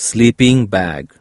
sleeping bag.